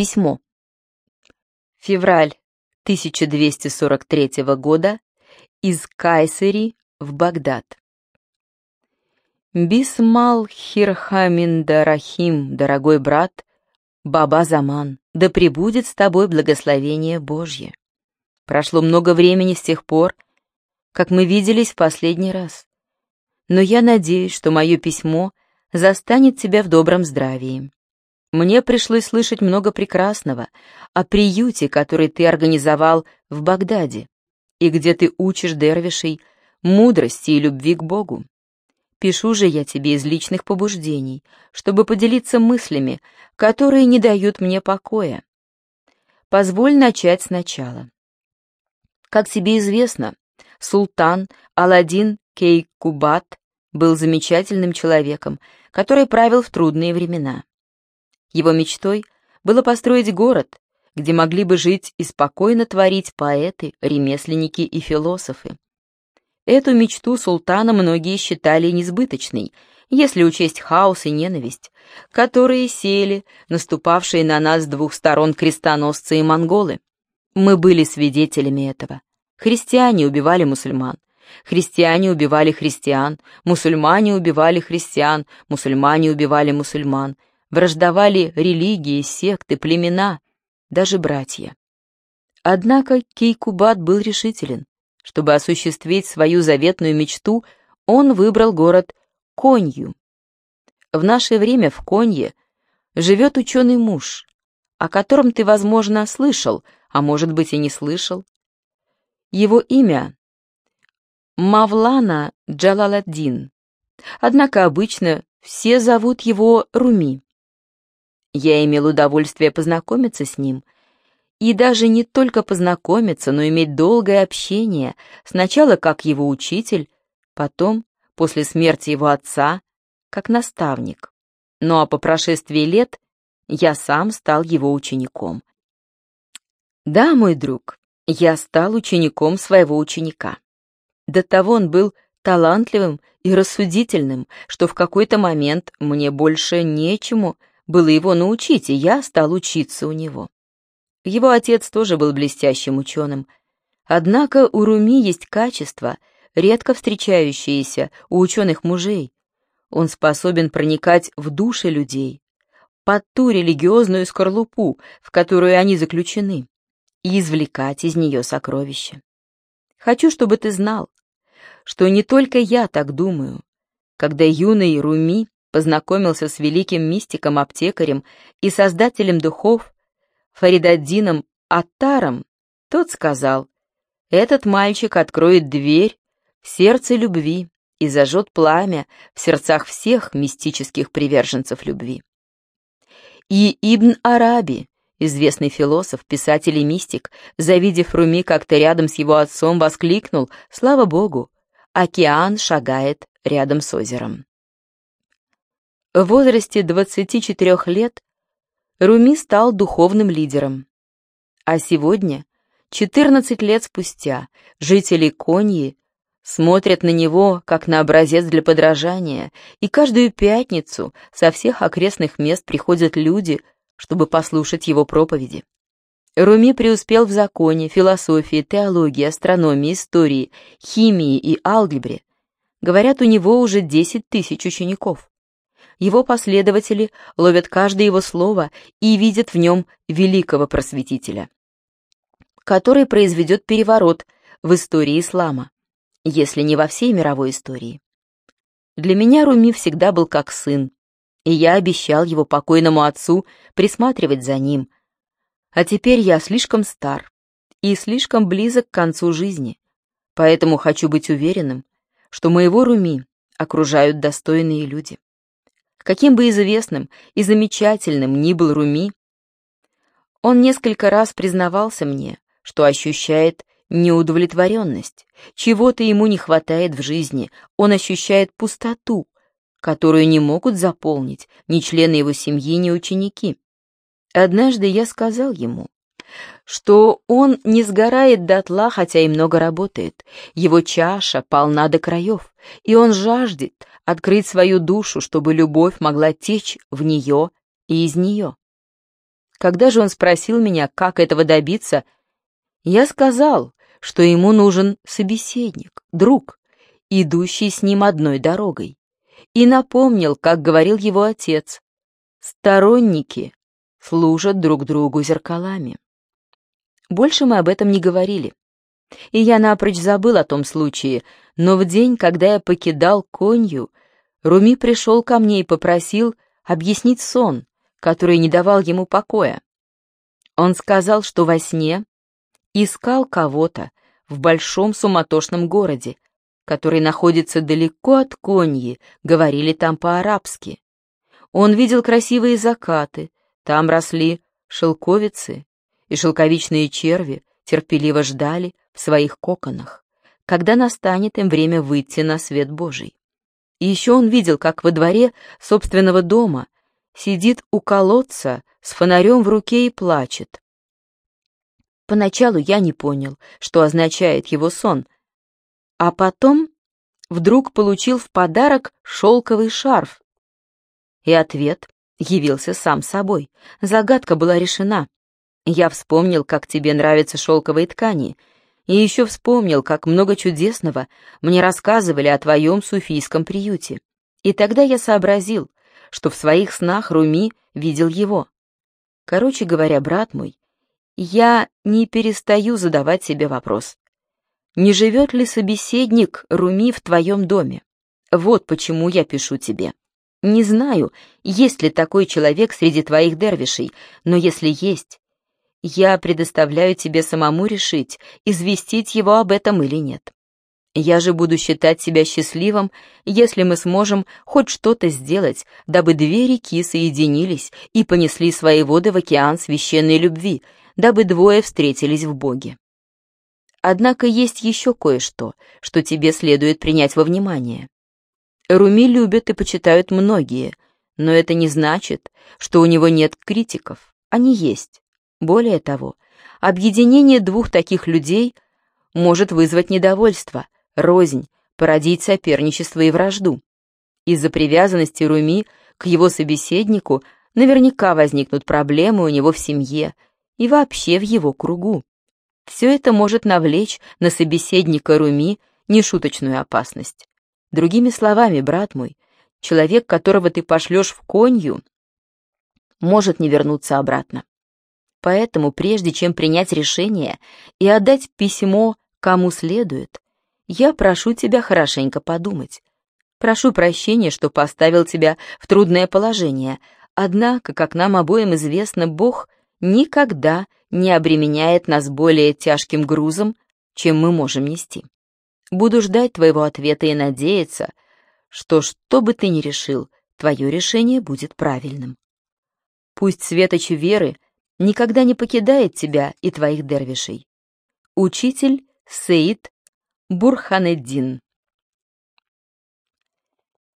Письмо. Февраль 1243 года из Кайсери в Багдад. Бисмал Хирхаминдарахим, дорогой брат, Баба Заман, да пребудет с тобой благословение Божье. Прошло много времени с тех пор, как мы виделись в последний раз. Но я надеюсь, что мое письмо застанет тебя в добром здравии. Мне пришлось слышать много прекрасного о приюте, который ты организовал в Багдаде, и где ты учишь дервишей мудрости и любви к Богу. Пишу же я тебе из личных побуждений, чтобы поделиться мыслями, которые не дают мне покоя. Позволь начать сначала. Как тебе известно, султан Аладдин Кейкубат был замечательным человеком, который правил в трудные времена. Его мечтой было построить город, где могли бы жить и спокойно творить поэты, ремесленники и философы. Эту мечту султана многие считали несбыточной, если учесть хаос и ненависть, которые сели, наступавшие на нас с двух сторон крестоносцы и монголы. Мы были свидетелями этого. Христиане убивали мусульман, христиане убивали христиан, мусульмане убивали христиан, мусульмане убивали мусульман — враждовали религии, секты, племена, даже братья. Однако Кейкубат был решителен. Чтобы осуществить свою заветную мечту, он выбрал город Конью. В наше время в Конье живет ученый муж, о котором ты, возможно, слышал, а может быть и не слышал. Его имя — Мавлана Джалаладдин, однако обычно все зовут его Руми. Я имел удовольствие познакомиться с ним, и даже не только познакомиться, но иметь долгое общение, сначала как его учитель, потом, после смерти его отца, как наставник. Ну а по прошествии лет я сам стал его учеником. Да, мой друг, я стал учеником своего ученика. До того он был талантливым и рассудительным, что в какой-то момент мне больше нечему было его научить, и я стал учиться у него. Его отец тоже был блестящим ученым. Однако у Руми есть качества, редко встречающиеся у ученых мужей. Он способен проникать в души людей, под ту религиозную скорлупу, в которую они заключены, и извлекать из нее сокровища. Хочу, чтобы ты знал, что не только я так думаю. Когда юный Руми познакомился с великим мистиком-аптекарем и создателем духов Фаридаддином Аттаром, тот сказал, «Этот мальчик откроет дверь в сердце любви и зажжет пламя в сердцах всех мистических приверженцев любви». И Ибн Араби, известный философ, писатель и мистик, завидев Руми как-то рядом с его отцом, воскликнул «Слава Богу! Океан шагает рядом с озером». В возрасте 24 лет Руми стал духовным лидером. А сегодня, 14 лет спустя, жители Коньи смотрят на него как на образец для подражания, и каждую пятницу со всех окрестных мест приходят люди, чтобы послушать его проповеди. Руми преуспел в законе, философии, теологии, астрономии, истории, химии и алгебре. Говорят, у него уже 10 тысяч учеников. Его последователи ловят каждое его слово и видят в нем великого просветителя, который произведет переворот в истории ислама, если не во всей мировой истории. Для меня Руми всегда был как сын, и я обещал его покойному отцу присматривать за ним. А теперь я слишком стар и слишком близок к концу жизни, поэтому хочу быть уверенным, что моего Руми окружают достойные люди. Каким бы известным и замечательным ни был Руми, он несколько раз признавался мне, что ощущает неудовлетворенность, чего-то ему не хватает в жизни, он ощущает пустоту, которую не могут заполнить ни члены его семьи, ни ученики. Однажды я сказал ему, что он не сгорает дотла, хотя и много работает, его чаша полна до краев, и он жаждет открыть свою душу, чтобы любовь могла течь в нее и из нее. Когда же он спросил меня, как этого добиться, я сказал, что ему нужен собеседник, друг, идущий с ним одной дорогой, и напомнил, как говорил его отец, сторонники служат друг другу зеркалами. Больше мы об этом не говорили. И я напрочь забыл о том случае, но в день, когда я покидал конью, Руми пришел ко мне и попросил объяснить сон, который не давал ему покоя. Он сказал, что во сне искал кого-то в большом суматошном городе, который находится далеко от Коньи, говорили там по-арабски. Он видел красивые закаты, там росли шелковицы, и шелковичные черви терпеливо ждали в своих коконах, когда настанет им время выйти на свет Божий. И еще он видел, как во дворе собственного дома сидит у колодца с фонарем в руке и плачет. Поначалу я не понял, что означает его сон, а потом вдруг получил в подарок шелковый шарф. И ответ явился сам собой. Загадка была решена. Я вспомнил, как тебе нравятся шелковые ткани, и еще вспомнил, как много чудесного мне рассказывали о твоем суфийском приюте. И тогда я сообразил, что в своих снах Руми видел его. Короче говоря, брат мой, я не перестаю задавать себе вопрос. Не живет ли собеседник Руми в твоем доме? Вот почему я пишу тебе. Не знаю, есть ли такой человек среди твоих дервишей, но если есть, я предоставляю тебе самому решить, известить его об этом или нет. Я же буду считать себя счастливым, если мы сможем хоть что-то сделать, дабы две реки соединились и понесли свои воды в океан священной любви, дабы двое встретились в Боге. Однако есть еще кое-что, что тебе следует принять во внимание. Руми любят и почитают многие, но это не значит, что у него нет критиков. Они есть. Более того, объединение двух таких людей может вызвать недовольство, рознь, породить соперничество и вражду. Из-за привязанности Руми к его собеседнику наверняка возникнут проблемы у него в семье, и вообще в его кругу. Все это может навлечь на собеседника Руми нешуточную опасность. Другими словами, брат мой, человек, которого ты пошлешь в конью, может не вернуться обратно. Поэтому, прежде чем принять решение и отдать письмо кому следует, я прошу тебя хорошенько подумать. Прошу прощения, что поставил тебя в трудное положение, однако, как нам обоим известно, Бог — никогда не обременяет нас более тяжким грузом, чем мы можем нести. Буду ждать твоего ответа и надеяться, что что бы ты ни решил, твое решение будет правильным. Пусть светоч веры никогда не покидает тебя и твоих дервишей. Учитель Сеид Бурханеддин